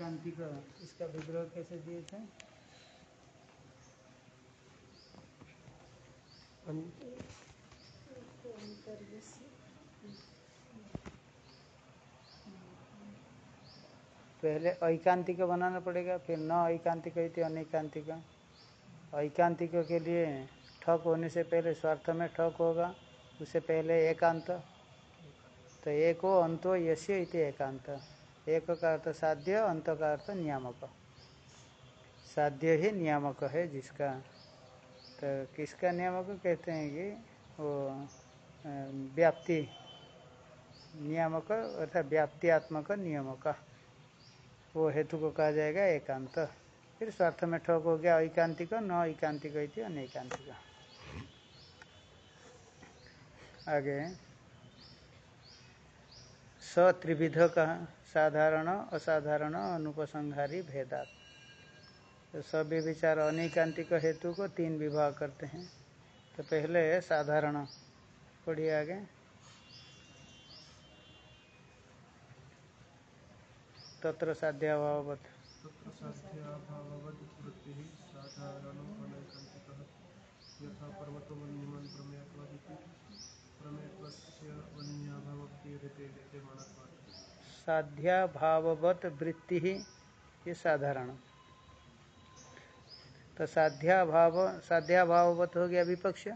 ऐकांतिक इसका विग्रह कैसे दिए थे? पहले ऐकांतिक बनाना पड़ेगा, फिर न ऐकांतिक थी अनैकांतिक। ऐकांतिक के लिए ठक होने से पहले स्वार्थ में ठक होगा, उससे पहले एकांत। तो एक अंतो यश्य एकांत। एक का अर्थ साध्य अंत का अर्थ नियामक। साध्य ही नियामक है जिसका। तो किसका नियामक कहते हैं कि वो व्याप्ति। नियामक अर्थात व्याप्तियात्मक नियामक। वो हेतु को कहा जाएगा एकांत। फिर स्वार्थ में ठोक हो गया, ऐकांतिक, न ऐकांतिक अनैकांतिक। आगे। सत्रिविध का साधारण, असाधारण, अनुपसंहारी भेदात। तो सभी विचार अनेकांतिक हेतु को तीन विभाग करते हैं। तो पहले साधारण, पढ़िए आगे। तत्र अनैकान्तिकः यथा साध्याभाववत वृत्ति ही ये साधारण। तो साध्याभाव, साध्याभाववत हो गया विपक्ष।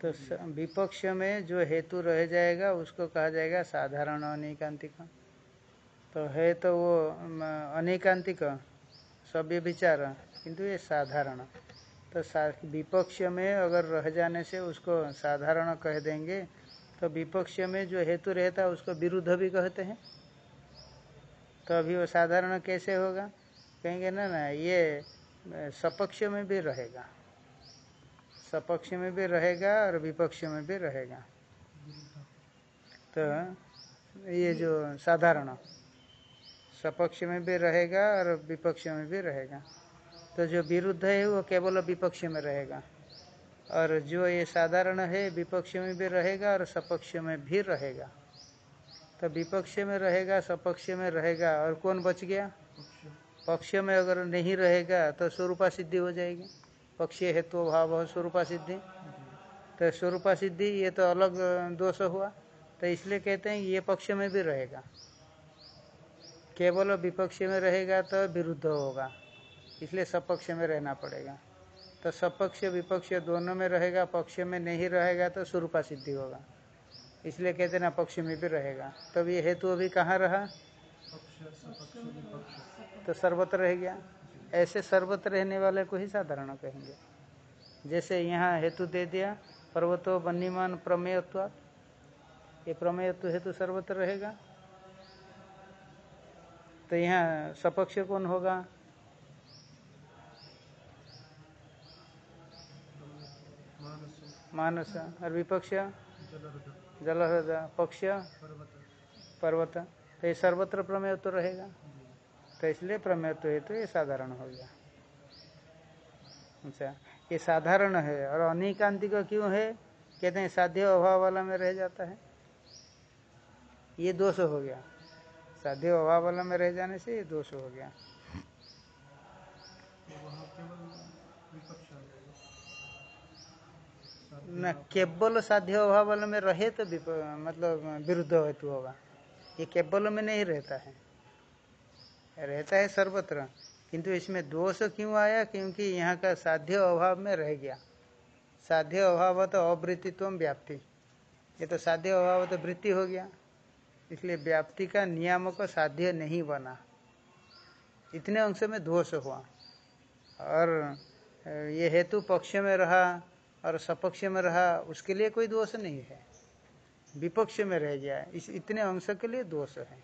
तो विपक्ष में जो हेतु रह जाएगा, उसको कहा जाएगा साधारण अनेकांतिक। तो है तो वो अनेकांतिक, सभ्य विचार, किंतु ये साधारण। तो विपक्ष में अगर रह जाने से उसको साधारण कह देंगे तो विपक्ष में जो हेतु रहता है, उसको विरुद्ध भी कहते हैं। तो अभी वो साधारण कैसे होगा? कहेंगे, ना ना, ये सपक्ष में भी रहेगा। सपक्ष में भी रहेगा और विपक्ष में भी रहेगा। तो ये जो साधारण, सपक्ष में भी रहेगा और विपक्ष में भी रहेगा। तो जो विरुद्ध है, वो केवल विपक्ष में रहेगा। और जो ये साधारण है, विपक्ष में भी रहेगा और सपक्ष में भी रहेगा। तो विपक्ष में रहेगा, सपक्ष में रहेगा और कौन बच गया? पक्ष में अगर नहीं रहेगा तो स्वरूपा सिद्धि हो जाएगी। पक्ष हेतु भाव स्वरूपा सिद्धि। तो स्वरूपा सिद्धि, ये तो अलग दोष हुआ। तो इसलिए कहते हैं ये पक्ष में भी रहेगा। केवल विपक्ष में रहेगा तो विरुद्ध होगा। इसलिए सपक्ष में रहना पड़ेगा। तो सपक्ष, विपक्ष दोनों में रहेगा, पक्ष में नहीं रहेगा तो स्वरूपा सिद्धि होगा। इसलिए कहते ना, पक्ष में भी रहेगा। तब ये हेतु अभी कहाँ रहा? तो सर्वत्र रह गया। ऐसे सर्वत्र रहने वाले को ही साधारण कहेंगे। जैसे यहाँ हेतु दे दिया, पर्वतो बन्नीमान प्रमेयत्व ये प्रमेयत्व हेतु सर्वत्र रहेगा। तो यहाँ सपक्ष कौन होगा? मानस और विपक्ष जलहृद पक्ष, पर्वत। तो ये सर्वत्र प्रमेय तो रहेगा। तो इसलिए प्रमेय तो है तो ये साधारण हो गया। अच्छा ये साधारण है और अनिकांतिक क्यों है? कहते हैं साध्य अभाव वाला में रह जाता है। ये दोष हो गया। साध्य अभाव वाला में रह जाने से ये दोष हो गया। न, केवल साध्य अभाव में रहे तो मतलब विरुद्ध हेतु होगा। ये केवल में नहीं रहता है। रहता है सर्वत्र, किंतु इसमें दोष क्यों आया? क्योंकि यहाँ का साध्य अभाव में रह गया। साध्य अभाव तो अवृत्तित्व व्याप्ति। ये तो साध्य अभाव तो वृत्ति हो गया। इसलिए व्याप्ति का नियामक साध्य नहीं बना। इतने अंश में दोष हुआ। और ये हेतु पक्ष में रहा। और सपक्ष में रहा, उसके लिए कोई दोष नहीं है। विपक्ष में रह गया, इस इतने अंश के लिए दोष है।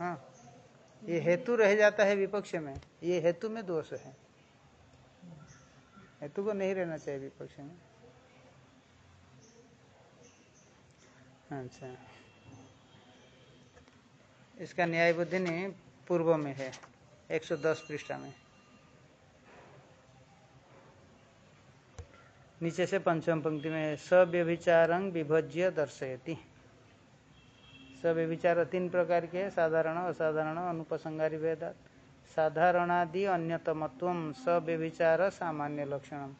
हाँ ये हेतु रह जाता है विपक्ष में, ये हेतु में दोष है। हेतु को नहीं रहना चाहिए विपक्ष में। अच्छा। इसका न्याय बुद्धि पूर्व में है 110 पृष्ठा में। नीचे से पंचम पंक्ति में, सव्यभिचारं विभज्य दर्शयति। सब विचार तीन प्रकार के साधारण, असाधारण, अनुपसंगारी, वेदात। साधारणादि अन्यतमत्व, सव्यभिचार सामान्य लक्षण।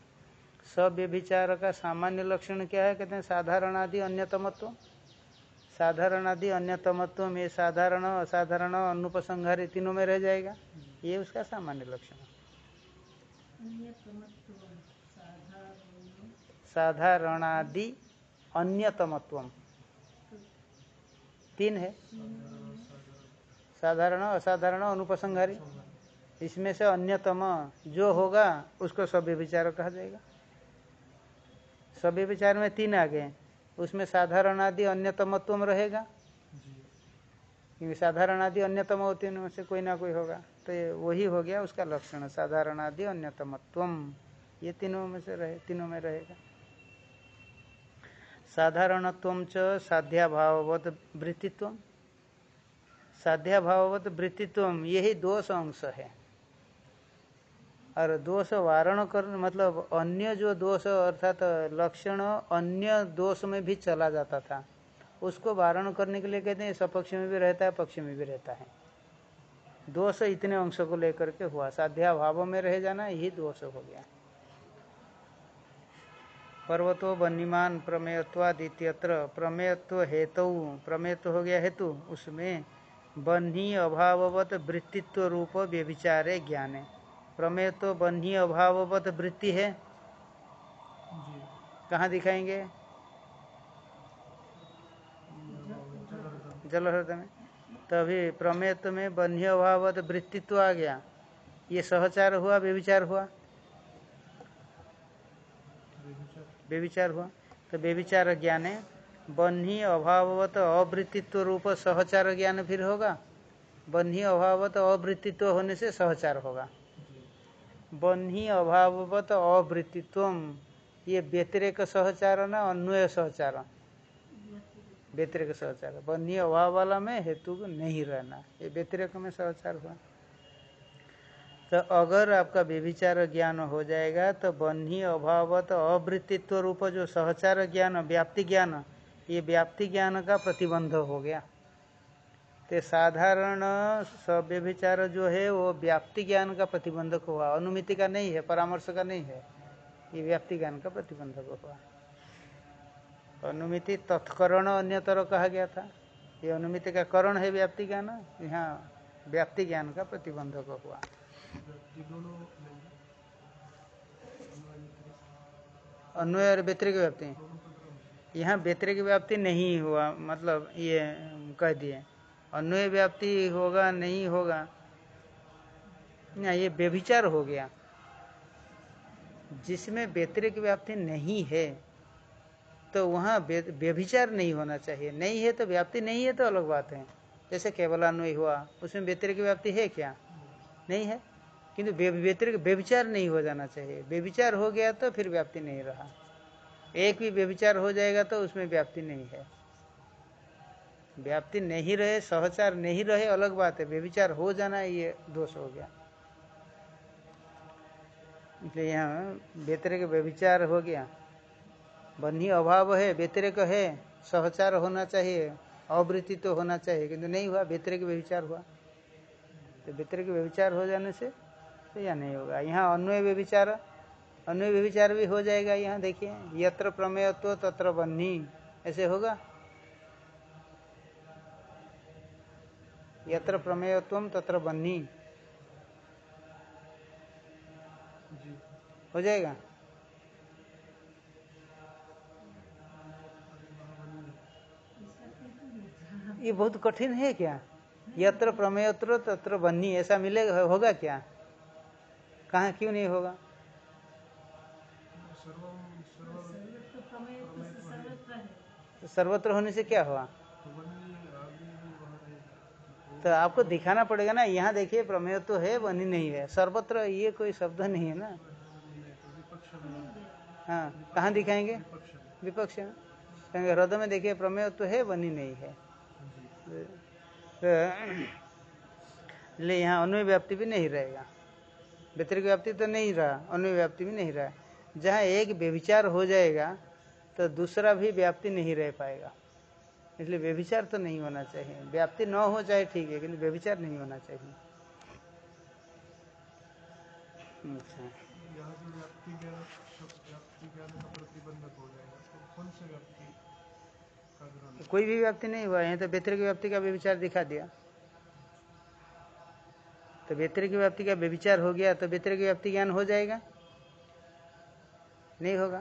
सव्यभिचार का सामान्य लक्षण क्या है? कहते हैं साधारणादि अन्यतमत्व। साधारणादि अन्यतमत्व, ये साधारण, असाधारण अनुपसंहारी तीनों में रह जाएगा। ये उसका सामान्य लक्षण साधारणादि अन्यतमत्व तीन है। साधारण असाधारण अनुपसंहारी। इसमें से अन्यतम जो होगा, उसको सभ्य विचार कहा जाएगा। सभ्य विचार में तीन आ गए उसमें साधारण आदि अन्यतमत्व रहेगा। क्योंकि साधारण आदि अन्यतम होती है से कोई ना कोई होगा। तो वही हो गया उसका लक्षण साधारण आदि अन्यतमत्व ये तीनों में से रहे, तीनों में रहेगा। साधारणत्व च साध्याभाववत वृत्तित्व। साध्याभाववत वृत्तित्व, यही दोष अंश है। और दोष वारण कर मतलब अन्य जो दोष, अर्थात लक्षण अन्य दोष में भी चला जाता था, उसको वारण करने के लिए कहते हैं, सपक्ष में भी रहता है, पक्ष में भी रहता है। दोष इतने अंशों को लेकर के हुआ साध्या भाव में रह जाना, यही दोष हो गया। पर्वतो बन्नीमान प्रमेयत्वादित्यत्र प्रमेयत्व हेतु प्रमेयत्व हो गया हेतु उसमें बन्ही अभाववत वृत्तित्व रूप व्यभिचारे ज्ञाने। प्रमेय तो बन्ही अभाववत वृत्ति है? कहाँ दिखाएँगे? जल हृदय में। तभी प्रमेयत्व में बन्ही अभावत वृत्तित्व आ गया। ये सहचार हुआ व्यविचार हुआ? व्यविचार हुआ। तो व्यविचार ज्ञान है बन्ही अभाववत अवृत्तित्व रूप सहचार ज्ञान फिर होगा। बन्ही अभावत अवृत्तित्व होने से सहचार होगा। बन्ही अभाववत अवृत्तित्व ये व्यतिरेक सहचार न अन्वय सहचार। व्यतिरेक सहचार। बन्ही अभाव वाला में हेतु नहीं रहना। ये व्यतिरेक में सहचार हुआ। तो अगर आपका व्यभिचार ज्ञान हो जाएगा तो बन्ही अभावत अवृत्तित्व रूप जो सहचार ज्ञान, व्याप्ति ज्ञान, ये व्याप्ति ज्ञान का प्रतिबंध हो गया। तो साधारण सव्यभिचार जो है, वो व्याप्ति ज्ञान का प्रतिबंधक हुआ। अनुमिति का नहीं है, परामर्श का नहीं है, ये व्याप्ति ज्ञान का प्रतिबंधक हुआ। अनुमिति तत्करण अन्यतर कहा गया था। ये अनुमिति का करण है व्याप्ति ज्ञान, यहाँ व्याप्ति ज्ञान का प्रतिबंधक हुआ। अन्वय और व्यतिरिक व्याप्ति। यहाँ व्यतिरिक व्याप्ति नहीं हुआ मतलब ये कह दिए। अन्वय व्याप्ति होगा, नहीं होगा, ना, ये व्यभिचार हो गया। जिसमें व्यतिरिक व्याप्ति नहीं है तो वहाँ व्यभिचार नहीं होना चाहिए। नहीं है तो व्याप्ति नहीं है तो अलग बात है। जैसे केवल अन्वय हुआ, उसमें व्यतिरिक व्याप्ति है क्या? नहीं है? किंतु व्यतिरिक व्यभिचार नहीं हो जाना चाहिए। व्यभिचार हो गया तो फिर व्याप्ति नहीं रहा। एक भी व्यभिचार हो जाएगा तो उसमें व्याप्ति नहीं है। व्याप्ति नहीं रहे, सहचार नहीं रहे, अलग बात है। व्यविचार हो जाना ये दोष हो गया। इसलिए यहाँ व्यतिरिक व्यभिचार हो गया। बन्ही अभाव है व्यतिरिक है, सहचार होना चाहिए, अवृत्ति तो होना चाहिए। किंतु नहीं हुआ व्यतिरिक व्यविचार हुआ। तो व्यतिरिक व्यविचार हो जाने से तो यह नहीं होगा? यहाँ अन्वय व्यविचार अन्वय व्यविचार भी हो जाएगा यहाँ देखिए। यत्र प्रमेयत्व तत्र बन्ही। ऐसे होगा? यत्र प्रमेयत्व तत्र बन्नी हो जाएगा? ये बहुत कठिन है क्या? यत्र प्रमेयत्र तत्र बन्नी ऐसा मिलेगा होगा क्या? कहा क्यों नहीं होगा? सर्वत्र होने से क्या हुआ? तो आपको दिखाना पड़ेगा ना, यहाँ देखिए प्रमेय तो है बनी नहीं है। सर्वत्र ये कोई शब्द नहीं है ना। हाँ कहाँ दिखाएँगे? विपक्ष कहेंगे, हृदय में देखिए, प्रमेय तो है बनी नहीं है। तो ले, यहाँ अन्वय व्याप्ति भी नहीं रहेगा। व्यतिरिक व्याप्ति तो नहीं रहा अन्य व्याप्ति भी नहीं रहा। जहाँ एक व्यविचार हो जाएगा तो दूसरा भी व्याप्ति नहीं रह पाएगा। इसलिए व्यभिचार तो नहीं होना चाहिए। व्याप्ति न हो चाहे ठीक है किंतु व्यभिचार नहीं होना चाहिए। अच्छा। तो ग्रहण कोई भी व्याप्ति नहीं हुआ है तो व्यतिरिक व्याप्ति का व्यभिचार दिखा दिया। तो व्यतिरिक व्याप्ति का व्यभिचार हो गया तो व्यतिरिक व्याप्ति ज्ञान हो जाएगा? नहीं होगा?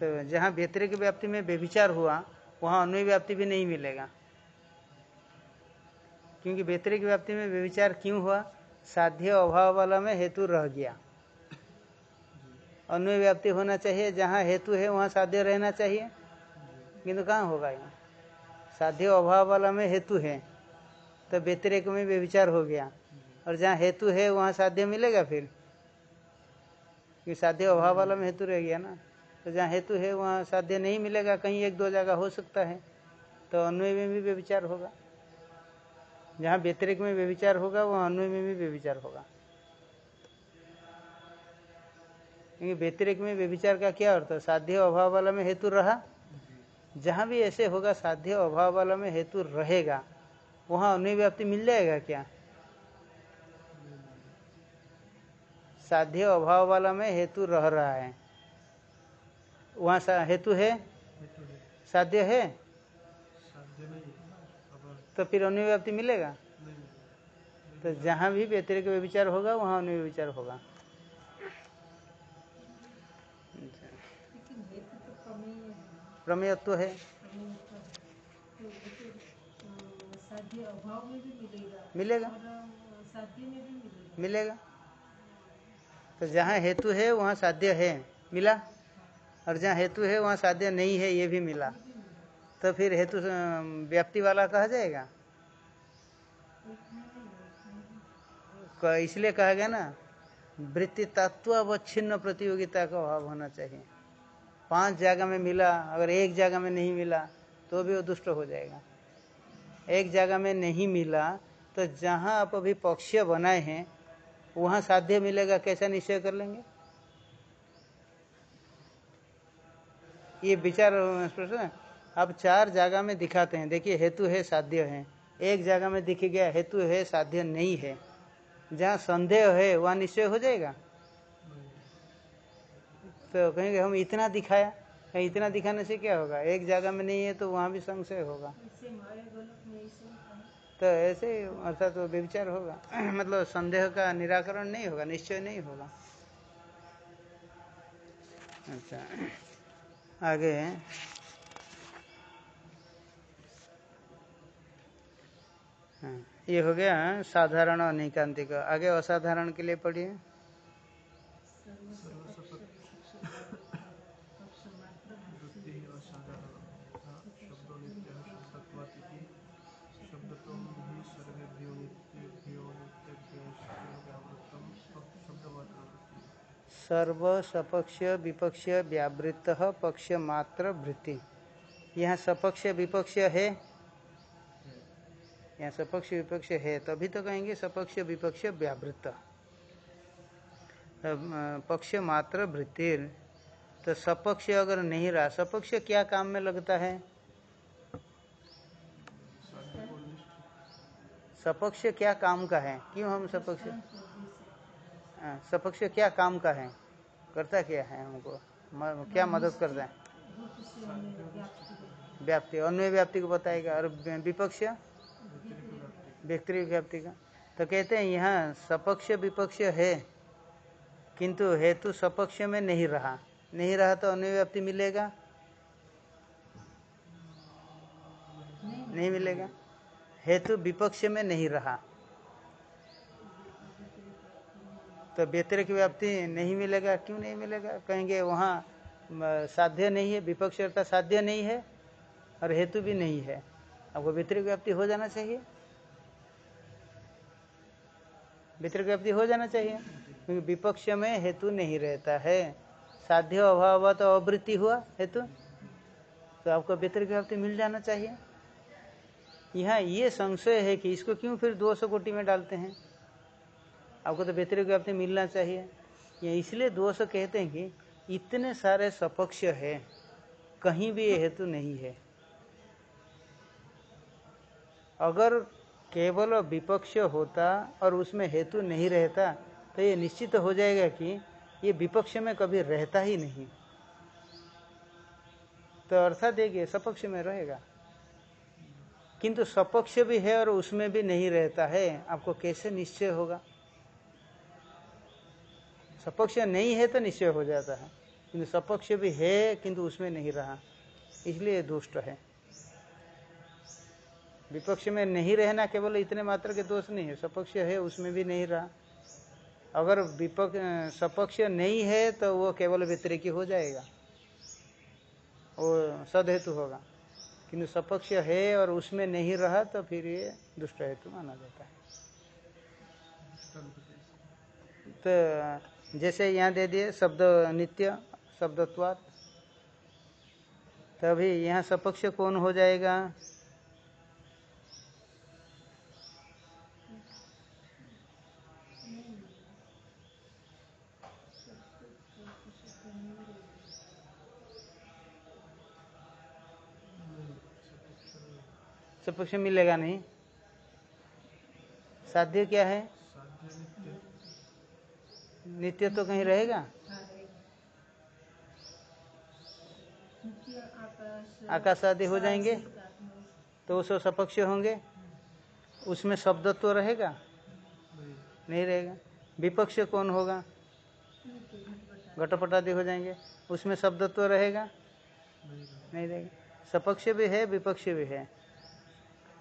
तो जहाँ व्यतिरिक व्याप्ति में व्यभिचार हुआ, वहाँ अन्वय व्याप्ति भी नहीं मिलेगा। क्योंकि व्यतिरिक व्याप्ति में व्यभिचार क्यों हुआ? साध्य अभाव वाला में हेतु रह गया। अन्वय व्याप्ति होना चाहिए, जहाँ हेतु है, वहाँ साध्य रहना चाहिए। किंतु कहाँ होगा साध्य अभाव वाला में हेतु है तो व्यतिरेक में व्यविचार हो गया। और जहाँ हेतु है, वहाँ साध्य मिलेगा फिर। क्योंकि साध्य अभाव वाला में हेतु रह गया ना। तो जहाँ हेतु है, वहाँ साध्य नहीं मिलेगा, कहीं एक दो जगह हो सकता है। तो अन्वय में भी व्यभिचार होगा। जहाँ व्यतिरिक में व्यभिचार होगा, वहाँ अन्वय में भी व्यभिचार होगा। क्योंकि व्यतिरिक में व्यभिचार का क्या अर्थ? साध्य अभाव वाला में हेतु रहा। जहाँ भी ऐसे होगा, साध्य अभाव वाला में हेतु रहेगा। वहाँ अन्वय व्याप्ति मिल जाएगा क्या? साध्य अभाव वाला में हेतु रह रहा है। वहाँ हेतु है? है साध्य है? तो फिर अन्वय व्याप्ति मिलेगा? तो जहाँ भी व्यतिरिक विचार होगा, वहाँ अन्वय विचार होगा। प्रमेयत्व है। मिलेगा? मिलेगा और अ, साध्य में भी मिलेगा मिलेगा तो जहाँ हेतु है, वहाँ साध्य है। मिला? और जहाँ हेतु है, वहाँ साध्य नहीं है, ये भी मिला। तो फिर हेतु व्याप्ति वाला कहा जाएगा? इसलिए कहा गया ना वृत्ति तत्व तत्वावच्छिन्न प्रतियोगिता का अभाव होना चाहिए। पाँच जगह में मिला, अगर एक जगह में नहीं मिला तो भी वो दुष्ट हो जाएगा। एक जगह में नहीं मिला तो जहाँ आप अभी पक्षीय बनाए हैं वहाँ साध्य मिलेगा कैसा निश्चय कर लेंगे? ये विचार अ, है? आप चार जगह में दिखाते हैं। देखिए हेतु है साध्य है। एक जगह में दिख गया हेतु है साध्य नहीं है। जहाँ संदेह है वहाँ निश्चय हो जाएगा। तो कहेंगे हम इतना दिखाया इतना दिखाने से क्या होगा? एक जगह में नहीं है तो वहाँ भी संशय होगा। तो ऐसे अर्थात तो व्यविचार होगा। मतलब संदेह का निराकरण नहीं होगा, निश्चय नहीं होगा। अच्छा। आगे। हाँ ये हो गया साधारण अनिकांतिक आगे असाधारण के लिए पढ़िए। सर्व सपक्ष विपक्ष व्यावृत्त पक्ष मात्र वृत्ति। यहाँ सपक्ष विपक्ष है। यहाँ सपक्ष विपक्ष है तभी तो कहेंगे सपक्ष विपक्ष व्यावृत्त पक्ष मात्र वृत्ति तो सपक्ष अगर नहीं रहा सपक्ष क्या काम में लगता है? सपक्ष क्या काम का है? क्यों हम सपक्ष? हाँ, सपक्ष क्या काम का है? करता क्या है हमको क्या मदद करता है? व्याप्ति। अन्वय व्याप्ति को बताएगा और विपक्ष? व्यक्ति व्याप्ति का। तो कहते हैं, यहाँ सपक्ष विपक्ष है, किंतु हेतु सपक्ष में नहीं रहा। नहीं रहा तो अन्वय व्याप्ति मिलेगा? नहीं मिलेगा। हेतु विपक्ष में नहीं रहा। तो व्यतिरिक व्याप्ति नहीं मिलेगा, क्यों नहीं मिलेगा? कहेंगे, वहाँ साध्य नहीं है विपक्ष साध्य नहीं है और हेतु भी नहीं है। आपको व्यतिरिक व्याप्ति हो जाना चाहिए। व्यतिरिक व्याप्ति हो जाना चाहिए, क्योंकि विपक्ष में हेतु नहीं रहता है। साध्य अभाव तो अवृत्ति हुआ हेतु। तो आपको व्यतिरिक व्याप्ति मिल जाना चाहिए। यहाँ ये संशय है कि इसको क्यों फिर दो सौ कोटि में डालते हैं? आपको तो व्यतिरिक व्याप्ति मिलना चाहिए। या इसलिए दोष कहते हैं कि इतने सारे सपक्ष है, कहीं भी ये हेतु नहीं है। अगर केवल विपक्ष होता और उसमें हेतु नहीं रहता तो ये निश्चित हो जाएगा कि ये विपक्ष में कभी रहता ही नहीं। तो अर्थात देखिए सपक्ष में रहेगा। किंतु सपक्ष भी है और उसमें भी नहीं रहता है, आपको कैसे निश्चय होगा? सपक्ष नहीं है तो निश्चय हो जाता है। किंतु सपक्ष भी है, किंतु उसमें नहीं रहा। इसलिए दुष्ट है। विपक्ष में नहीं रहना केवल इतने मात्र के दोष नहीं है। सपक्ष है, उसमें भी नहीं रहा। अगर विपक्ष, सपक्ष नहीं है तो वो केवल व्यतिरिकी हो जाएगा। वो सदहेतु होगा। किंतु सपक्ष है और उसमें नहीं रहा तो फिर ये दुष्ट हेतु माना जाता है। तो जैसे यहाँ दे दिए, शब्द नित्य, शब्दत्वात। तभी यहाँ सपक्ष कौन हो जाएगा? सपक्ष मिलेगा नहीं। साध्य क्या है? नित्य तो कहीं रहेगा? आकाश आदि हो जाएँगे तो वो सपक्ष होंगे? उसमें शब्द तो रहेगा? नहीं रहेगा। विपक्ष कौन होगा? घटपट आदि हो जाएँगे। उसमें शब्द तो रहेगा? नहीं रहेगा। सपक्ष भी है, विपक्ष भी है।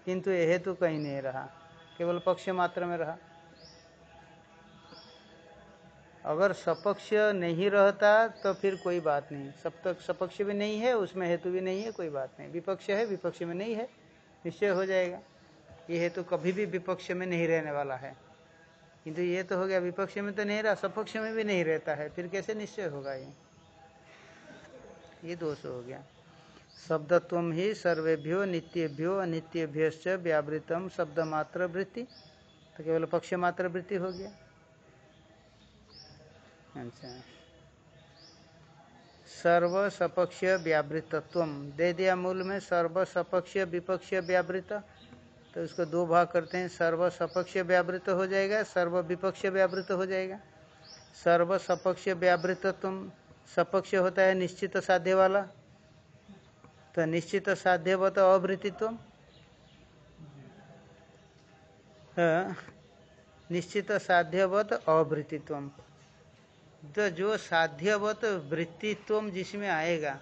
किंतु यह तो कहीं नहीं रहा। केवल पक्ष मात्र में रहा। अगर सपक्ष नहीं रहता तो फिर कोई बात नहीं। सब तक सपक्ष भी नहीं है, उसमें हेतु भी नहीं है, कोई बात नहीं। विपक्ष है, विपक्ष में नहीं है, निश्चय हो जाएगा। ये हेतु कभी भी विपक्ष में नहीं रहने वाला है। किंतु ये तो हो गया, विपक्ष में तो नहीं रहा, सपक्ष में भी नहीं रहता है, फिर कैसे निश्चय होगा ये? ये दोष हो गया। शब्दत्व ही सर्वेभ्यो नित्यभ्यो अनित्यभ्य व्यावृतम शब्द मात्र वृत्ति। तो केवल पक्ष मात्र वृत्ति हो गया। अच्छा। सर्व सपक्ष व्यावृतत्व। दे दिया मूल में सर्व सपक्ष विपक्ष व्यावृत। तो उसको दो भाग करते हैं। सर्व सपक्ष व्यावृत हो जाएगा सर्व विपक्ष व्यावृत हो जाएगा। सर्व सपक्ष व्यावृतत्व सपक्ष होता है निश्चित साध्य वाला। तो निश्चित साध्यवत अवृत्तित्व निश्चित साध्यवत अवृत्तित्व तो जो साध्यवत वृत्तित्व जिसमें आएगा,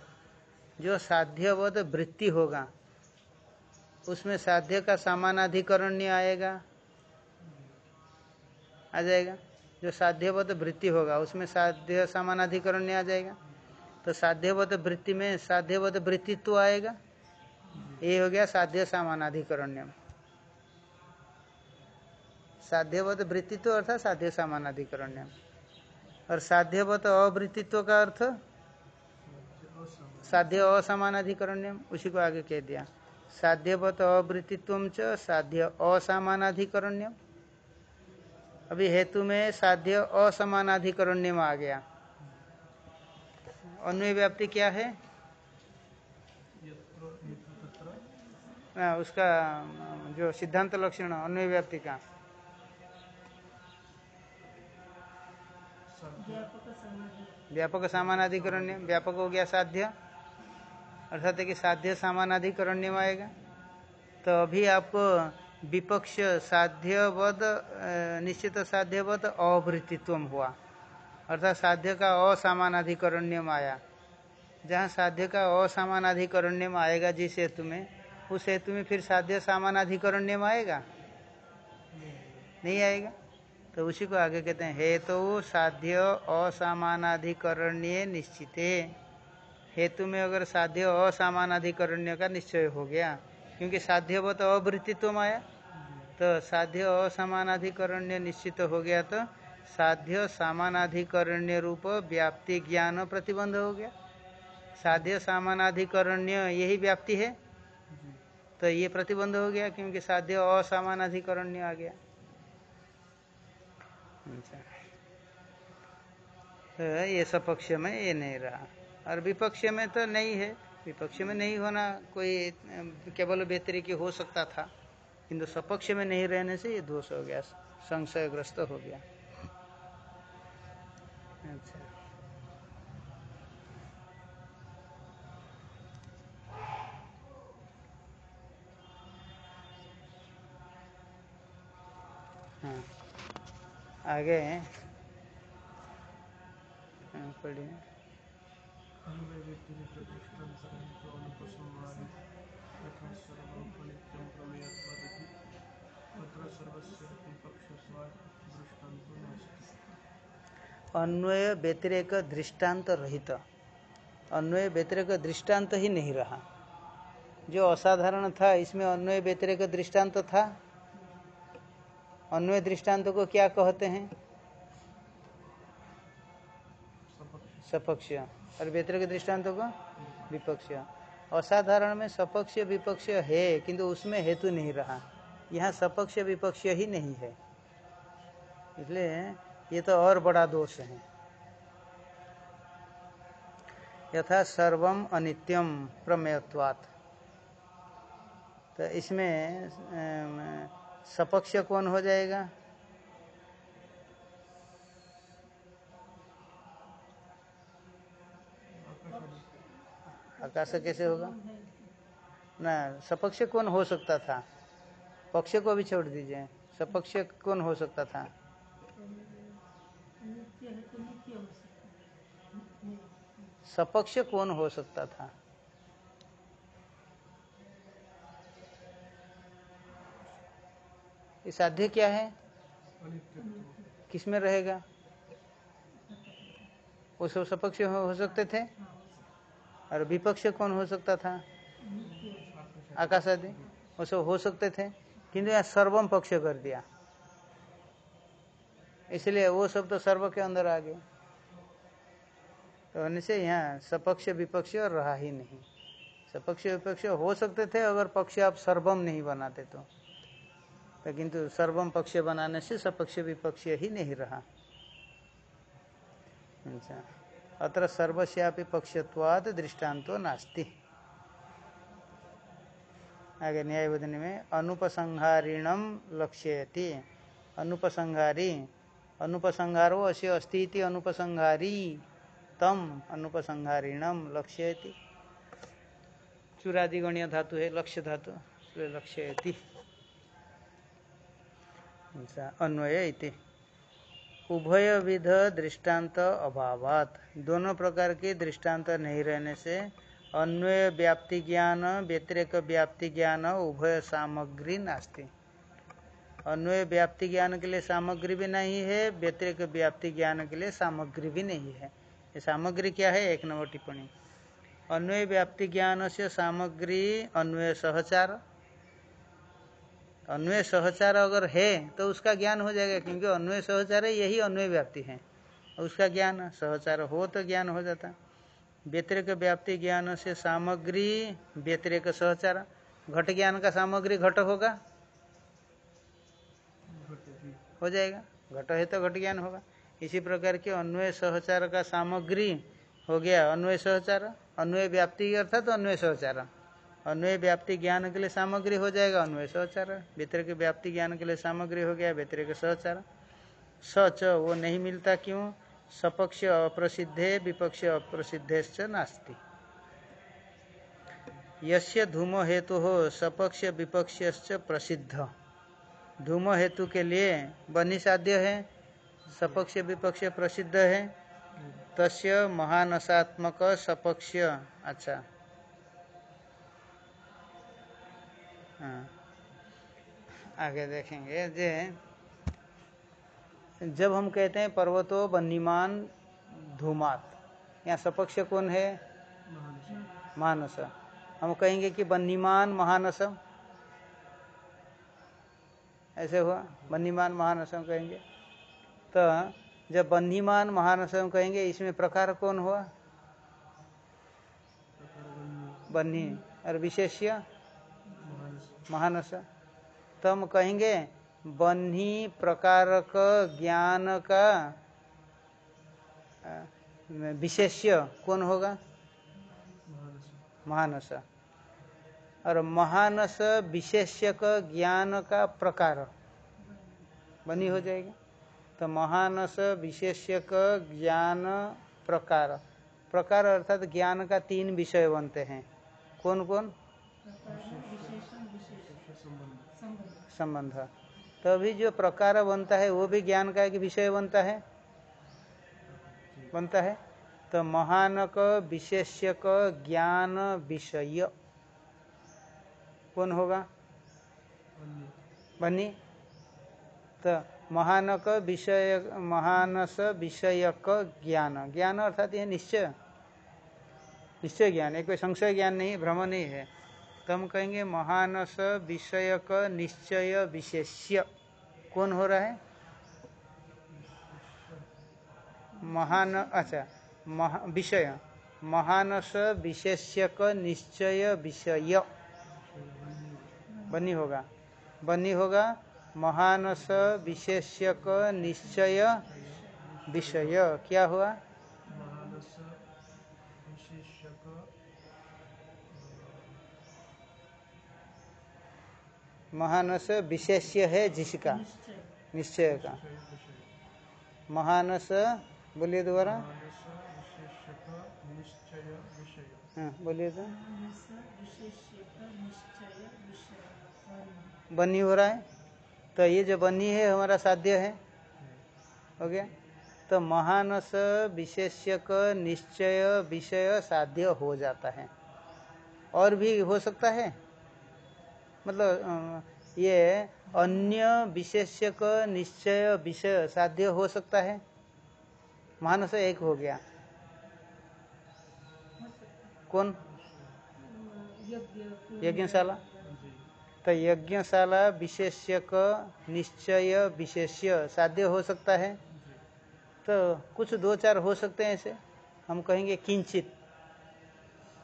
जो साध्यवत वृत्ति होगा, उसमें साध्य का सामानाधिकरण नहीं आएगा, आ जाएगा। जो साध्यवत वृत्ति होगा, उसमें साध्य सामानाधिकरण नहीं आ जाएगा। तो साध्यवत वृत्ति में साध्यवत वृत्तित्व आएगा। ये हो गया साध्य सामानाधिकरण्यम साध्यवत वृत्तित्व अर्थात साध्य सामानाधिकरण्यम और साध्यवत अवृत्तित्व का अर्थ? साध्य असमानाधिकरण्यम उसी को आगे कह दिया। साध्यवत अवृत्तित्व च साध्य असामानाधिकरण्यम। अभी हेतु में साध्य असमानाधिकरण्यम आ गया। अन्वय व्याप्ति क्या है? आ, उसका जो सिद्धांत लक्षण अन्वय व्याप्ति का। व्यापक सामानाधिकरण्य, व्यापक हो गया साध्य। अर्थात कि साध्य सामानाधिकरण्य में आएगा। तो अभी आपको विपक्ष साध्यवद निश्चित साध्यवद अवृत्तित्व हुआ। अर्थात साध्य का असामानाधिकरण्य में आया। जहाँ साध्य का असामानाधिकरण्य में आएगा जिस हेतु में, उस हेतु में फिर साध्य सामानाधिकरण्य में आएगा? नहीं आएगा। तो उसी को आगे कहते हैं, हेतु तो साध्य असामानाधिकरण्य निश्चित हेतु में अगर साध्य असामानाधिकरण्य का निश्चय हो गया, क्योंकि साध्यवत तो अवृत्तित्व आया तो साध्य असमानाधिकरण्य निश्चित हो गया तो साध्य सामानाधिकरण्य रूप व्याप्ति ज्ञान प्रतिबंध हो गया साध्य सामानाधिकरण्य यही व्याप्ति है तो ये प्रतिबंध हो गया, क्योंकि साध्य असामानाधिकरण्य आ गया। तो ये सपक्ष में ये नहीं रहा। और विपक्ष में तो नहीं है। विपक्ष में नहीं होना कोई केवल व्यतिरिक हो सकता था। किंतु सपक्ष में नहीं रहने से ये दोष हो गया, संशयग्रस्त हो गया। अच्छा। आगे हाँ, अन्वय व्यतिरेक दृष्टांत रहित। अन्वय व्यतिरेक दृष्टांत ही नहीं रहा। जो असाधारण था इसमें अन्वय व्यतिरेक दृष्टांत था? अन्वय दृष्टांत को क्या कहते हैं? सपक्ष। और व्यतिरेक दृष्टांत को? विपक्ष। असाधारण में सपक्ष, विपक्ष है, किंतु उसमें हेतु नहीं रहा। यहाँ सपक्ष, विपक्ष ही नहीं है। इसलिए ये तो और बड़ा दोष है। यथा सर्वम अनित्यम प्रमेयत्वात्। तो इसमें सपक्ष कौन हो जाएगा? आकाश कैसे होगा? ना, सपक्ष कौन हो सकता था? पक्ष को भी छोड़ दीजिए। सपक्ष कौन हो सकता था? सपक्ष कौन हो सकता था? ये साध्य क्या है? अनित्यत्व किसमें रहेगा? वो सब सपक्ष हो, सकते थे? और विपक्ष कौन हो सकता था? आकाश आदि वो सब हो सकते थे? किंतु यहाँ सर्वम पक्ष कर दिया। इसलिए वो सब तो सर्व के अंदर आ गए। तो से यहाँ सपक्ष विपक्ष और रहा ही नहीं। सपक्ष विपक्ष हो सकते थे अगर पक्ष आप सर्वम नहीं बनाते तो। किंतु सर्वम पक्ष बनाने से सपक्ष विपक्ष ही नहीं रहा अच्छा अत्र सर्वस्यापि पक्षत्वाद दृष्टांतो नास्ति। आगे न्यायवदन में अनुपसंहारिणम लक्ष्यति। अनुपसंहारी, अनुपसंहारो अस्य अस्ति अनुपसंहारी, तम अनुपसंहारिणम लक्ष्यति। चुरादिगणीय धातु है लक्ष्य धातु लक्ष्यति। अन्वय इति। उभय विध दृष्टांत अभावात। दोनों प्रकार के दृष्टांत नहीं रहने से अन्वय व्याप्ति ज्ञान, व्यतिरेक व्याप्ति ज्ञान, उभय सामग्री नास्ती। अन्वय व्याप्ति ज्ञान के लिए सामग्री भी नहीं है, व्यतिरेक व्याप्ति ज्ञान के लिए सामग्री भी नहीं है। ये सामग्री क्या है? एक नंबर टिप्पणी। अन्वय व्याप्ति ज्ञान से सामग्री, अन्वय सहचार अन्वय सहचार अगर है तो उसका ज्ञान हो जाएगा, क्योंकि अन्वय सहचार है, यही अन्वय व्याप्ति है। उसका ज्ञान, सहचार हो तो ज्ञान हो जाता। व्यतिरिक व्याप्ति ज्ञान से सामग्री, व्यतिरिक सहचार। घट ज्ञान का सामग्री घट होगा। हो जाएगा। घट है तो घट ज्ञान होगा। इसी प्रकार के अन्वय सहचार का सामग्री हो गया। अन्वय सहचार, अन्वय व्याप्ति अर्थात अन्वय सहचार। अन्वय व्याप्ति ज्ञान के लिए सामग्री हो जाएगा, अन्वय सहचार व्यतिरिक व्याप्ति ज्ञान के लिए सामग्री हो गया व्यतिरिक सहचार सच, वो नहीं मिलता क्यों? सपक्ष अप्रसिद्धे, विपक्ष अप्रसिद्धेश्च नास्ति। यस्य धूम हेतु हो सपक्ष विपक्ष प्रसिद्ध। धूम हेतु के लिए बनी साध्य है, सपक्ष विपक्ष प्रसिद्ध है, तस्य महानसात्मक सपक्ष। अच्छा हाँ आगे देखेंगे, जे जब हम कहते हैं पर्वतो बन्नीमान धूमात, यहाँ सपक्ष कौन है? मानस। हम कहेंगे कि बन्नीमान महानस। ऐसे हुआ? बन्नीमान महानस हम कहेंगे। तो जब बन्नीमान महानस हम कहेंगे, इसमें प्रकार कौन हुआ? बन्नी। और विशेष्य? महानस। तो हम कहेंगे, बन्ही प्रकारक ज्ञान का विशेष्य कौन होगा? महानस। और महानस विशेष्यक ज्ञान का प्रकार। बनी हो जाएगा। तो महानस विशेष्यक ज्ञान प्रकार। प्रकार अर्थात ज्ञान का तीन विषय बनते हैं। कौन कौन प्रकार विशेषण विशेष संबंध संबंध। तो अभी जो प्रकार बनता है, वो भी ज्ञान का एक विषय बनता है। बनता है। तो महानक विशेष्यक ज्ञान, विषय। कौन होगा? बनी तो महानक, विषय, महानस, विषयक, ज्ञान। ज्ञान अर्थात यह निश्चय। निश्चय ज्ञान। एक कोई संशय ज्ञान नहीं, भ्रम नहीं है। तो हम कहेंगे महानस विषयक निश्चय विशेष्य। कौन हो रहा है? महान अच्छा महा, विषय। महानस विशेष्यक निश्चय विषय। बनी होगा। बनी होगा महानस विशेष्यक निश्चय विषय। क्या हुआ? महानस विशेष्य है जिसका? निश्चय का। महानस बोलिए दोबारा। हाँ बोलिए तो। विशेष्य बनी हो रहा है? तो ये जो बनी है, हमारा साध्य है। हो गया? तो महानस विशेष्यक निश्चय विषय साध्य हो जाता है। और भी हो सकता है? मतलब ये अन्य विशेष्यक निश्चय विषय साध्य हो सकता है? महानस एक हो गया। कौन? यज्ञशाला। तो यज्ञशाला विशेष्यक निश्चय विशेष्य साध्य हो सकता है। तो कुछ दो चार हो सकते हैं ऐसे। हम कहेंगे किंचित।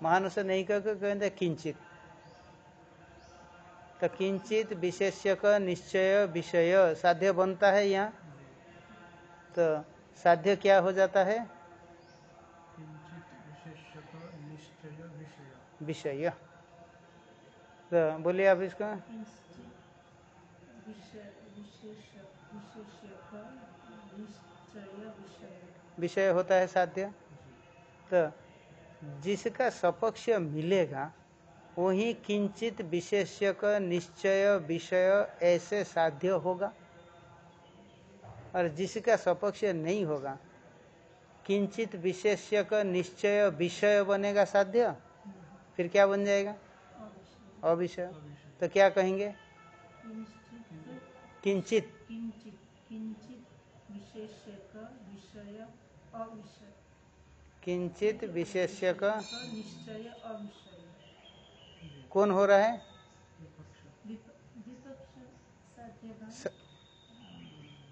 महानुष नहीं कह के कहेंगे किंचित। तो किंचित विशेष्यक निश्चय विषय साध्य बनता है यहाँ। तो साध्य क्या हो जाता है? विषय। विषय। तो बोलिए आप इसका। विषय होता है साध्य। तो जिसका सपक्ष मिलेगा वही किंचित विशेष्यक निश्चय विषय ऐसे साध्य होगा। और जिसका सपक्ष नहीं होगा किंचित विशेष्यक निश्चय विषय बनेगा साध्य फिर क्या बन जाएगा? अविषय। तो क्या कहेंगे? किंचित। किंचित विशेष्यक निश्चय कौन हो रहा है?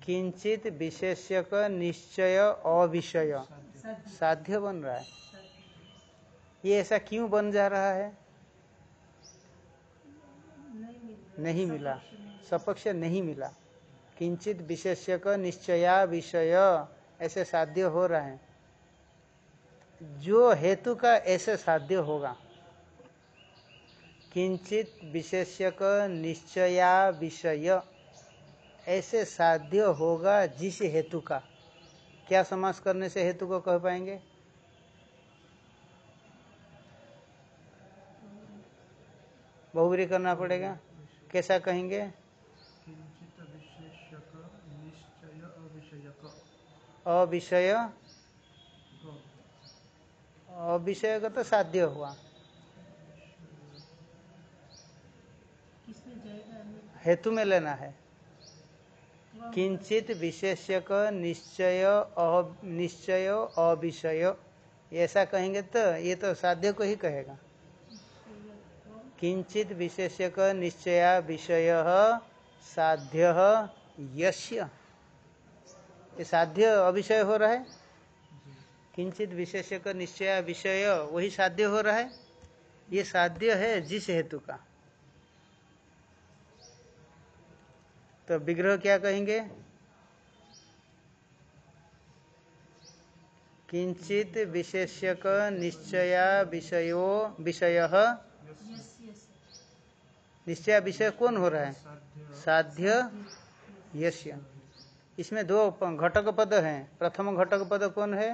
किंचित विशेष्यक निश्चय अविषय। साध्य बन रहा है। ये ऐसा क्यों बन जा रहा है? नहीं मिला। सपक्ष नहीं। मिला। किंचित विशेष्यक निश्चया विषय। ऐसे साध्य हो रहा है। जो हेतु का ऐसे साध्य होगा। किंचित विशेषक निश्चया विषय ऐसे साध्य होगा जिस हेतु का। क्या समास करने से हेतु को कह पाएँगे? बहुबरी करना पड़ेगा। कैसा कहेंगे? अविषय अविषय? का तो साध्य हुआ किसमें जाएगा हमें हेतु में लेना है। किंचित विशेषक, निश्चय निश्चय, अविषय, ऐसा कहेंगे तो ये तो साध्य को ही कहेगा। किंचित विशेषक, निश्चया, विषय, साध्य, यश्य। ये साध्य अविषय हो रहा है। किंचित विशेषक, निश्चय, विषय, वही साध्य हो रहा है। ये साध्य है जिस हेतु का। तो विग्रह क्या कहेंगे? किंचित विशेष्यक निश्चया विषयो विषय? निश्चय विषय कौन हो रहा है? साध्य। यश्य इसमें दो घटक पद हैं। प्रथम घटक पद कौन है?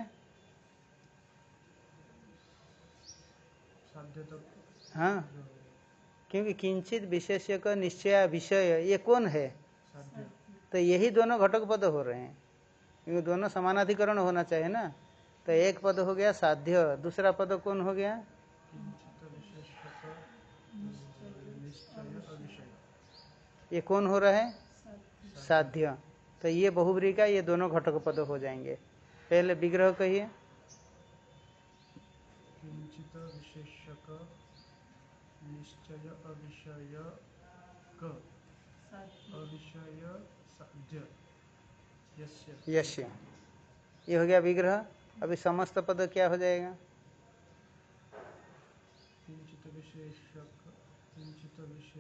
तो हाँ। क्योंकि किंचित विशेष्य का निश्चय विषय ये कौन है? तो यही दोनों घटक पद हो रहे हैं। क्योंकि दोनों समानाधिकरण होना चाहिए ना। तो एक पद हो गया साध्य, दूसरा पद कौन हो गया? ये कौन हो रहा है? साध्य। तो ये बहुब्री का ये दोनों घटक पद हो जाएँगे। पहले विग्रह कहिए। निश्चय अविषय क अविषय साध्य यस्य यश्य ये हो गया विग्रह। अभी समस्त पद क्या हो जाएगा? विशेषक किंचित विशेष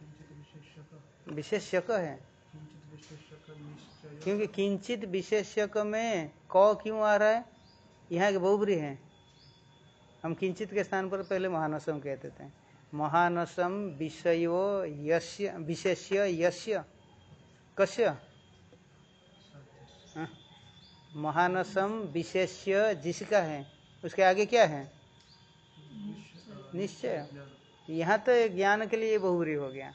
किंचित विशेषक विशेष्यक है क्योंकि किंचित विशेषक में क क्यों आ रहा है? यहाँ के बहुबरी है। हम किंचित के स्थान पर पहले महानसम कहते थे। महानसम विषयो यस्य, विशेष्य यस्य, कस्य? हाँ? महानसम विशेष्य जिसका है, उसके आगे क्या है? निश्चय। यहाँ तो ज्ञान के लिए बहुरी हो गया।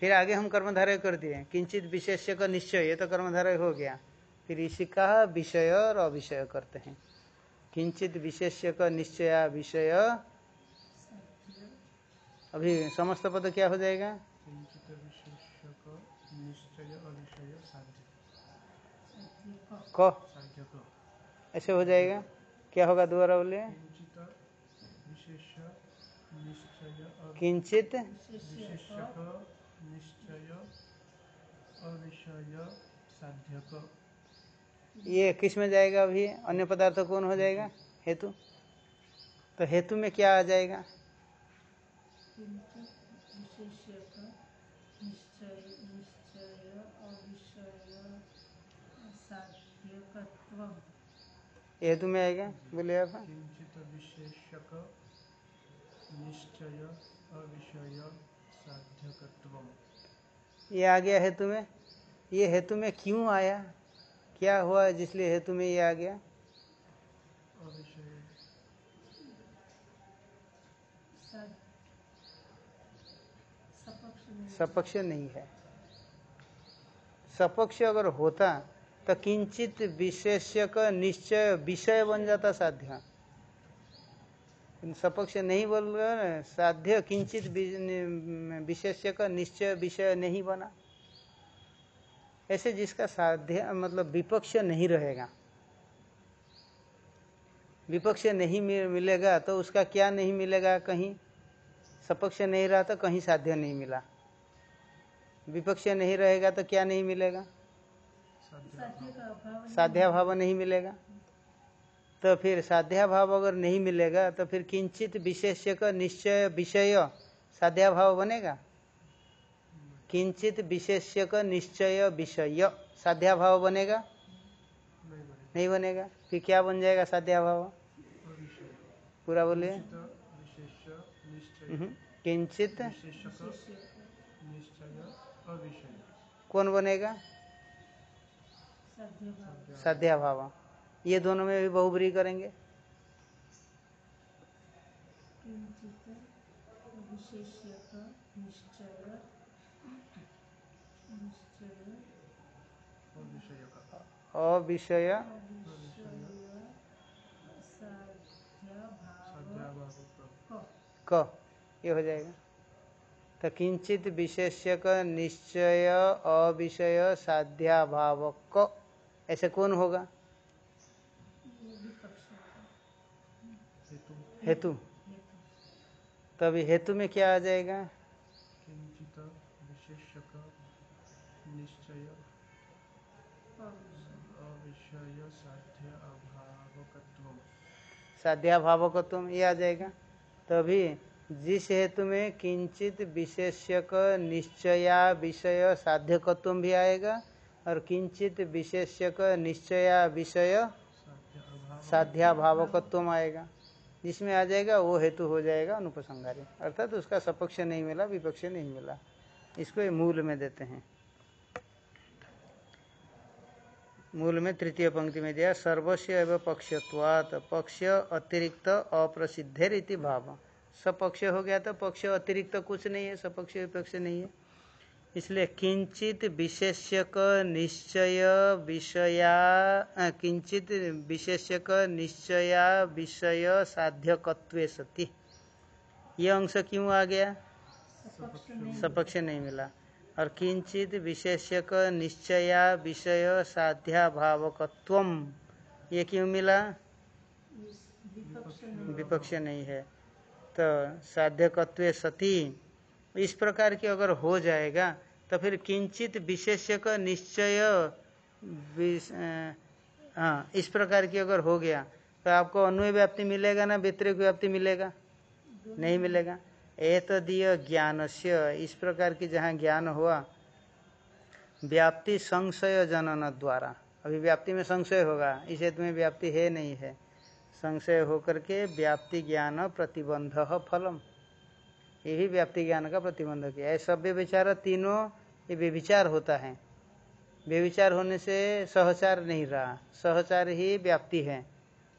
फिर आगे हम कर्मधारय कर दिए। किंचित विशेष्य का निश्चय, ये तो कर्मधारय हो गया। फिर इसी का विषय और अविषय करते हैं। किंचित विशेष्य का निश्चय, विषय अभी समस्त पद क्या हो जाएगा? ऐसे हो जाएगा? क्या होगा दोबारा बोलिए किंचित। ये किसमें जाएगा अभी? अन्य पदार्थ कौन हो जाएगा? हेतु। तो हेतु में क्या आ जाएगा? हेतु में आएगा? बोलिए आप। किंचित विशेषक निश्चय अविषय साध्यकत्व। ये आ गया हेतु में? ये हेतु में क्यों आया? क्या हुआ जिसलिए हेतु में ये आ गया अविषय सपक्ष नहीं है। सपक्ष अगर होता तो किंचित विशेष्य का निश्चय, विषय बन जाता साध्य। सपक्ष नहीं बोल रहे साध्य किंचित विशेष्य का निश्चय, विषय नहीं बना। ऐसे जिसका साध्य मतलब विपक्ष नहीं रहेगा। विपक्ष नहीं मिलेगा तो उसका क्या नहीं मिलेगा कहीं? सपक्ष नहीं रहा तो कहीं साध्य नहीं मिला। विपक्ष नहीं रहेगा तो क्या नहीं मिलेगा? साध्या भाव नहीं मिलेगा। तो फिर साध्या भाव अगर नहीं मिलेगा तो फिर किंचित विशेष्य का निश्चय विषय साध्याभाव बनेगा? किंचित विशेष्य का निश्चय विषय साध्याभाव बनेगा? नहीं बनेगा। फिर क्या बन जाएगा साध्या भाव पूरा बोलिए। किंचित कौन बनेगा? साध्याभाव ये दोनों में भी बहुबरी करेंगे? अविषय। क। ये हो जाएगा। तो किंचित विशेष्य का निश्चय अविषय साध्याभाव क ऐसे कौन होगा? हेतु। तभी हेतु में क्या आ जाएगा? किंचित विशेषक निश्चय अविषय साध्य अभावकत्व साध्याभावकत्व ये आ जाएगा। तभी जिस हेतु में किंचित विशेष्यक निश्चया विषय साध्यकत्व भी आएगा, और किंचित विशेष्यक निश्चया विषय साध्याभावकत्व आएगा। जिसमें आ जाएगा, वो हेतु हो जाएगा अनुपसंगारी अर्थात तो उसका सपक्ष नहीं मिला, विपक्ष नहीं मिला। इसको मूल में देते हैं। मूल में तृतीय पंक्ति में दिया, सर्वस्व एवं पक्षत्वात, पक्ष अतिरिक्त अप्रसिद्धेर भाव। सपक्ष हो गया तो पक्ष अतिरिक्त कुछ नहीं है सपक्ष विपक्ष नहीं है। इसलिए किंचित विशेष्यक निश्चय विषया किंचित विशेषक निश्चया विषय साध्यकत्व सती। ये अंश क्यों आ गया? सपक्ष नहीं मिला। और किंचित विशेष्यक निश्चया विषय साध्याभावकत्व ये क्यों मिला? विपक्ष नहीं है। तो साध्यकत्व सती। इस प्रकार की अगर हो जाएगा तो फिर किंचित विशेष्य का निश्चय हाँ इस प्रकार की अगर हो गया तो आपको अन्वय व्याप्ति मिलेगा ना, व्यतिरिक व्याप्ति मिलेगा? नहीं मिलेगा। एतदीय ज्ञान से इस प्रकार की जहाँ ज्ञान हुआ, व्याप्ति संशय जनन द्वारा अभी व्याप्ति में संशय होगा, इस हेतु में व्याप्ति है नहीं है। संशय होकर के व्याप्ति ज्ञान प्रतिबंध फलम। यही व्याप्ति ज्ञान का प्रतिबंध किया। सभ्य विचार तीनों ये व्यभिचार होता है। व्यभिचार होने से सहचार नहीं रहा। सहचार ही व्याप्ति है।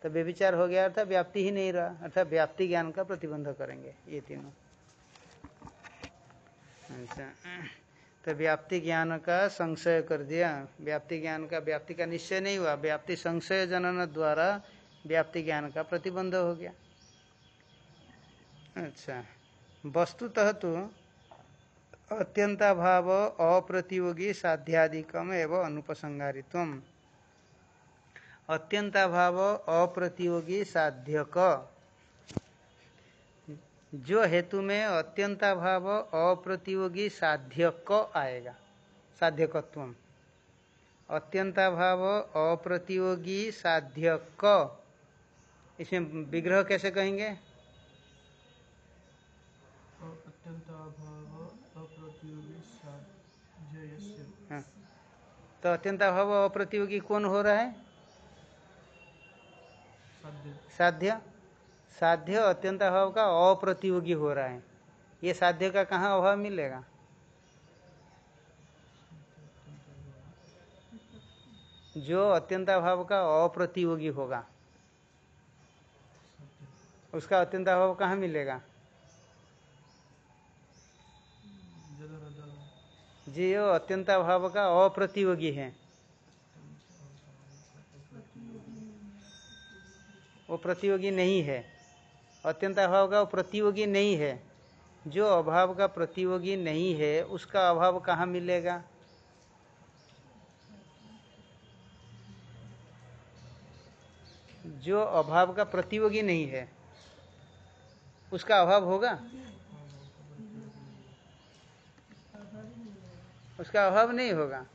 तो व्यभिचार हो गया अर्थात व्याप्ति ही नहीं रहा। अर्थात व्याप्ति ज्ञान का प्रतिबंध करेंगे ये तीनों। अच्छा। तो व्याप्ति ज्ञान का संशय कर दिया। व्याप्ति ज्ञान का, व्याप्ति का निश्चय नहीं हुआ। व्याप्ति संशय जनन द्वारा व्याप्ति ज्ञान का प्रतिबंध हो गया। अच्छा। वस्तुतः तो अत्यंताभाव, अप्रतियोगी, साध्यादिकम एवं अनुपसंगारित्व अत्यंताभाव, अप्रतियोगी, साध्यक। जो हेतु में अत्यंताभाव, अप्रतियोगी, साध्यक आएगा। साध्यकत्व अत्यंताभाव, अप्रतियोगी, साध्यक इसमें विग्रह कैसे कहेंगे? अत्यंत अभाव अप्रतियोगी हाँ। तो अत्यंताभाव अप्रतियोगी कौन हो रहा है? साध्य। साध्य? साध्य अत्यंत अभाव का अप्रतियोगी हो रहा है। ये साध्य का कहाँ अभाव मिलेगा? जो अत्यंत अभाव का अप्रतियोगी होगा। उसका अत्यंत अभाव कहाँ मिलेगा? जी जो अत्यंत अभाव का अप्रतियोगी है। वो प्रतियोगी नहीं है। अत्यंत अभाव का वो प्रतियोगी नहीं है। जो अभाव का प्रतियोगी नहीं है, उसका अभाव कहाँ मिलेगा? जो अभाव का प्रतियोगी नहीं है उसका अभाव होगा? उसका अभाव नहीं होगा।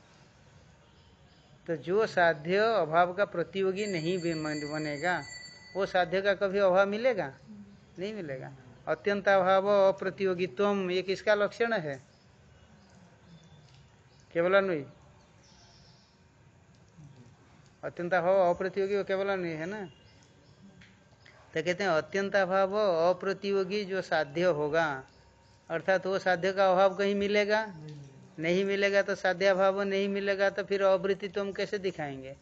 तो जो साध्य अभाव का प्रतियोगी नहीं बनेगा, वो साध्य का कभी अभाव मिलेगा? नहीं मिलेगा। अत्यंत अभाव अप्रतियोगित्व ये किसका लक्षण है? केवल अनुई अत्यंत अभाव अप्रतियोगी केवल अनुई है ना? तो कहते हैं, अत्यंत अभाव अप्रतियोगी जो साध्य होगा। अर्थात वो साध्य का अभाव कहीं मिलेगा? नहीं मिलेगा तो साध्याभाव नहीं मिलेगा तो फिर अवृत्ति तुम कैसे दिखाएँगे?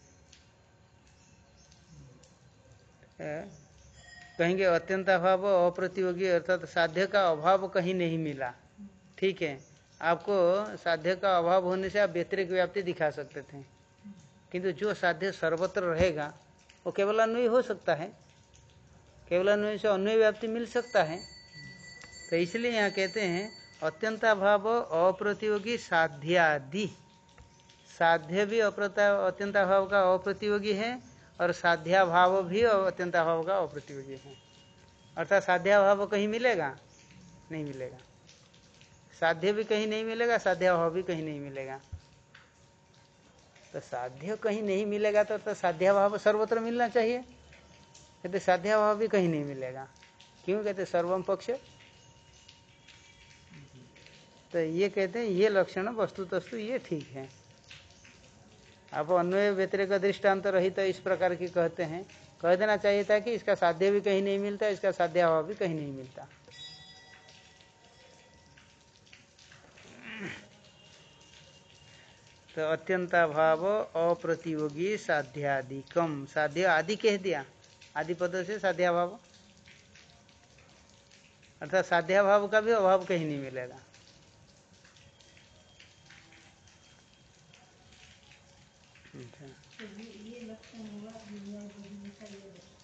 कहेंगे, अत्यंत अभाव अप्रतियोगी, अर्थात तो साध्य का अभाव कहीं नहीं मिला। ठीक है? आपको साध्य का अभाव होने से आप व्यतिरिक व्याप्ति दिखा सकते थे। किंतु जो साध्य सर्वत्र रहेगा, वो केवल अन्वय हो सकता है। केवल अन्वय से अन्वय व्याप्ति मिल सकता है। तो इसलिए यहाँ कहते हैं अत्यंताभाव अप्रतियोगी साध्यादि। साध्य भी अप्रता अत्यंताभाव का अप्रतियोगी है और साध्याभाव भी अत्यंताभाव का अप्रतियोगी है। अर्थात साध्याभाव कहीं मिलेगा? नहीं मिलेगा। साध्य भी कहीं नहीं मिलेगा साध्याभाव भी कहीं नहीं मिलेगा। तो साध्य कहीं नहीं मिलेगा तो, तो साध्याभाव सर्वत्र मिलना चाहिए। कहते, साध्याभाव भी कहीं नहीं मिलेगा। क्यों कहते सर्वम पक्ष तो ये कहते हैं, ये लक्षण वस्तु तस्तु ये ठीक है। आप अन्वय व्यतिरिक दृष्टांत रही तो इस प्रकार की कहते हैं। कह देना चाहिए था कि इसका साध्य भी कहीं नहीं मिलता, इसका साध्याभाव भी कहीं नहीं मिलता। तो अत्यंताभाव अप्रतियोगी साध्यादिकम साध्य आदि कह दिया। आदि पद से साध्याभाव। अर्थात साध्याभाव का भी अभाव कहीं नहीं मिलेगा।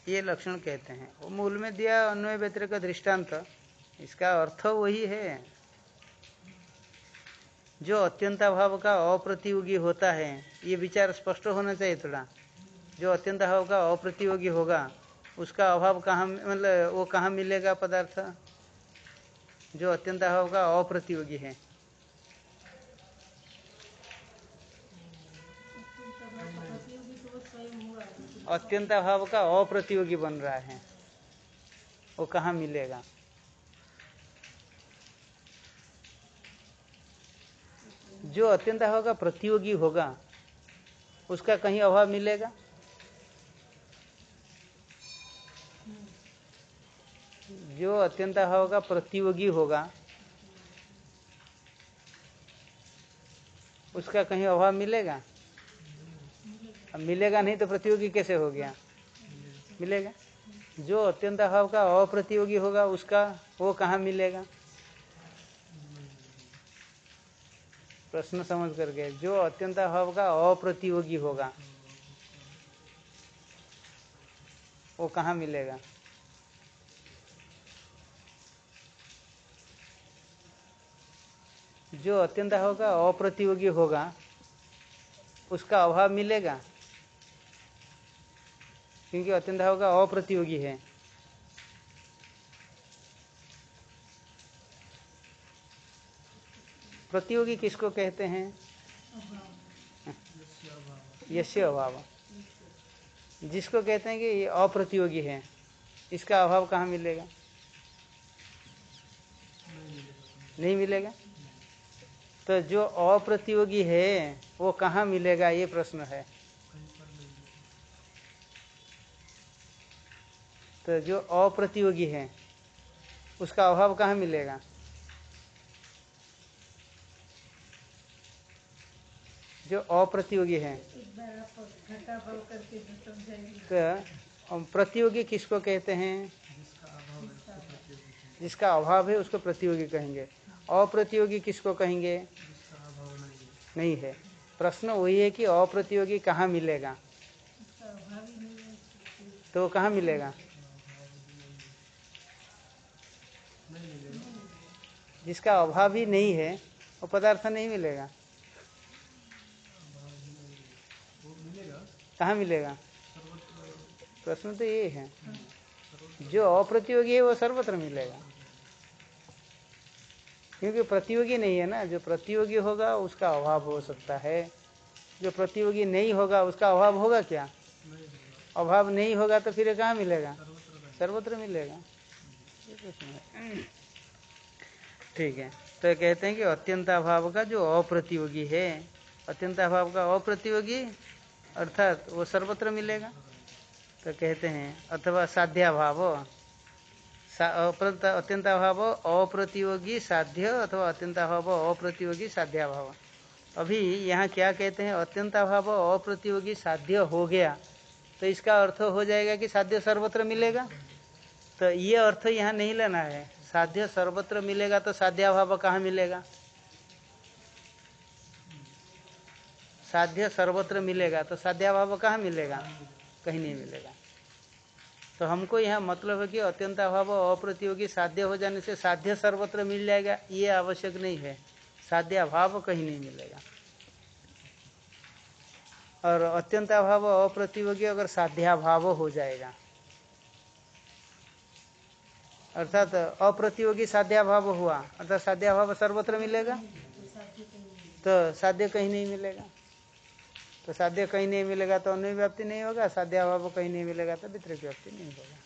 ये लक्षण कहते हैं। वो मूल में दिया अन्वय व्यतिरिक का दृष्टांत। इसका अर्थ वही है। जो अत्यंताभाव का अप्रतियोगी होता है, ये विचार स्पष्ट होना चाहिए थोड़ा। जो अत्यंताभाव का अप्रतियोगी होगा उसका अभाव कहाँ मतलब वो कहाँ मिलेगा पदार्थ? जो अत्यंत अभाव का अप्रतियोगी है। अत्यंत वो स्वयं हुआ अत्यंताभाव का अप्रतियोगी बन रहा है। वो कहाँ मिलेगा? जो अत्यंताभाव का प्रतियोगी होगा, उसका कहीं अभाव मिलेगा? जो अत्यंताभाव का प्रतियोगी होगा, उसका कहीं अभाव मिलेगा? अब मिलेगा नहीं तो प्रतियोगी कैसे हो गया? मिलेगा? जो अत्यंत अभाव का अप्रतियोगी होगा, उसका वो कहाँ मिलेगा? प्रश्न समझ करके, जो अत्यंत अभाव का अप्रतियोगी होगा, वो कहाँ मिलेगा? जो अत्यंत होगा, अप्रतियोगी होगा, उसका अभाव मिलेगा। क्योंकि अत्यंत होगा, अप्रतियोगी है। प्रतियोगी किसको कहते हैं? यश्य अभाव। जिसको कहते हैं कि ये अप्रतियोगी है, इसका अभाव कहाँ मिलेगा? नहीं मिलेगा। तो जो अप्रतियोगी है, वो कहाँ मिलेगा? ये प्रश्न है। तो जो अप्रतियोगी है, उसका अभाव कहाँ मिलेगा? जो अप्रतियोगी है तो प्रतियोगी किसको कहते हैं? जिसका अभाव है, उसको प्रतियोगी कहेंगे। अप्रतियोगी किसको कहेंगे? नहीं है। प्रश्न वही है कि अप्रतियोगी कहाँ मिलेगा? तो कहाँ मिलेगा? जिसका अभाव ही नहीं है, वो पदार्थ नहीं मिलेगा। कहाँ मिलेगा? प्रश्न तो ये है। जो अप्रतियोगी है, वो सर्वत्र मिलेगा। क्योंकि प्रतियोगी नहीं है ना। जो प्रतियोगी होगा, उसका अभाव हो सकता है। जो प्रतियोगी नहीं होगा, उसका अभाव होगा क्या? अभाव नहीं होगा तो फिर कहाँ मिलेगा? सर्वत्र मिलेगा। ठीक है। तो कहते हैं कि अत्यंत अभाव का जो अप्रतियोगी है अत्यंताभाव का अप्रतियोगी, अर्थात वो सर्वत्र मिलेगा। तो कहते हैं, अथवा साध्याभाव। अत्यंताभाव, अप्रतियोगी साध्य अथवा अत्यंताभाव, अप्रतियोगी साध्याभाव। अभी यहाँ क्या कहते हैं? अत्यंताभाव, अप्रतियोगी साध्य हो गया। तो इसका अर्थ हो जाएगा कि साध्य सर्वत्र मिलेगा? तो ये अर्थ यहाँ नहीं लेना है। साध्य सर्वत्र मिलेगा तो साध्याभाव कहाँ मिलेगा? साध्य सर्वत्र मिलेगा तो साध्याभाव कहाँ मिलेगा? कहीं नहीं मिलेगा। तो हमको यहाँ मतलब है कि अत्यंत अभाव अप्रतियोगी साध्य हो जाने से साध्य सर्वत्र मिल जाएगा, ये आवश्यक नहीं है। साध्याभाव कहीं नहीं मिलेगा। और अत्यंत अभाव अप्रतियोगी अगर साध्याभाव हो जाएगा, अर्थात अप्रतियोगी साध्याभाव हुआ, अर्थात साध्याभाव सर्वत्र मिलेगा? तो साध्य कहीं नहीं मिलेगा। तो साध्य कहीं नहीं मिलेगा तो अन्य व्याप्ति नहीं होगा साध्याभाव कहीं नहीं मिलेगा तो वितरक व्याप्ति नहीं होगा।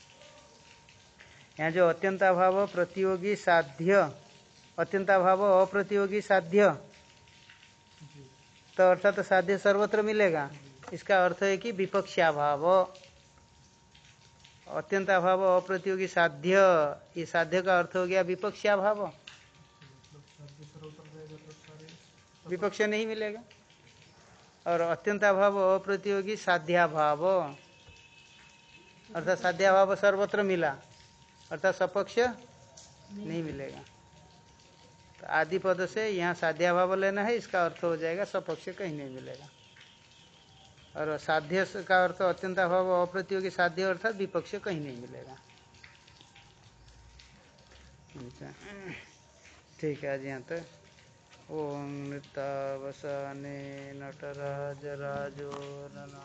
यहाँ जो अत्यंताभाव प्रतियोगी साध्य अत्यंताभाव अप्रतियोगी साध्य तो अर्थात तो साध्य सर्वत्र मिलेगा। इसका अर्थ है कि विपक्षाभाव अत्यंत अभाव अप्रतियोगी साध्य ये साध्य का अर्थ हो गया विपक्षा भाव मतलब साध्य तो विपक्ष नहीं मिलेगा। और अत्यंत अभाव अप्रतियोगी साध्याभाव। अर्थात साध्याभाव सर्वत्र मिला। अर्थात सपक्ष नहीं मिलेगा। तो आदि पद से यहाँ साध्याभाव लेना है, इसका अर्थ हो जाएगा सपक्ष कहीं नहीं मिलेगा। और साध्य का अर्थ अत्यंत अभाव अप्रतियोगी साध्य अर्थात विपक्ष कहीं नहीं मिलेगा। ठीक है। आज यहाँ तक। ओम नृतावसाने नटराज नटराजराजो नना